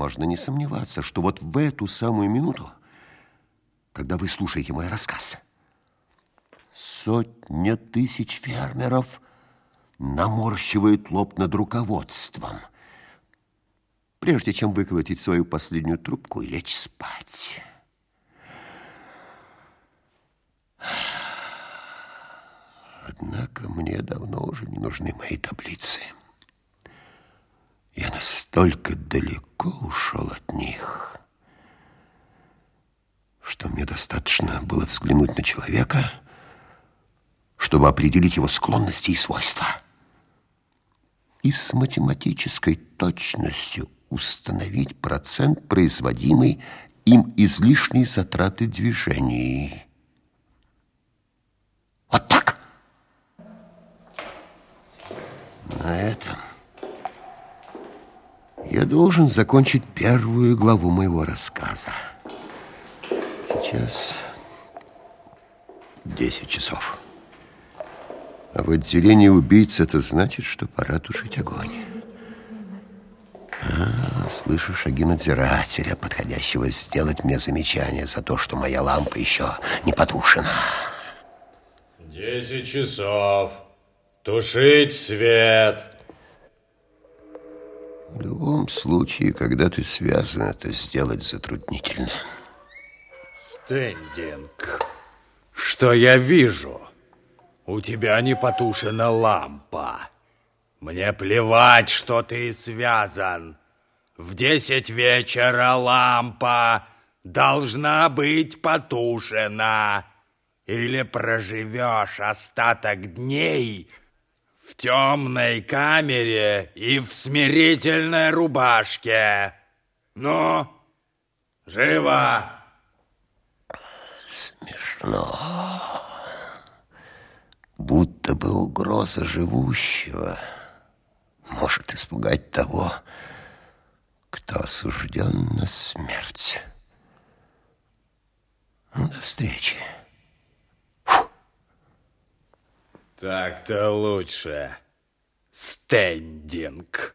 можно не сомневаться, что вот в эту самую минуту, когда вы слушаете мой рассказ, сотня тысяч фермеров наморщивают лоб над руководством, прежде чем выколотить свою последнюю трубку и лечь спать. Однако мне давно уже не нужны мои таблицы. Настолько далеко ушел от них, что мне достаточно было взглянуть на человека, чтобы определить его склонности и свойства. И с математической точностью установить процент производимой им излишней затраты движений. Вот так. На этом я должен закончить первую главу моего рассказа. Сейчас 10 часов. А в отделении убийц это значит, что пора тушить огонь. А, слышу шаги надзирателя, подходящего сделать мне замечание за то, что моя лампа еще не потушена. Десять часов. Тушить свет. В любом случае, когда ты связан, это сделать затруднительно. Стендинг, что я вижу? У тебя не потушена лампа. Мне плевать, что ты связан. В десять вечера лампа должна быть потушена. Или проживешь остаток дней в темной камере и в смирительной рубашке. Ну, живо! Смешно. Будто бы угроза живущего может испугать того, кто осужден на смерть. Ну, до встречи. Так-то лучше. Стендинг.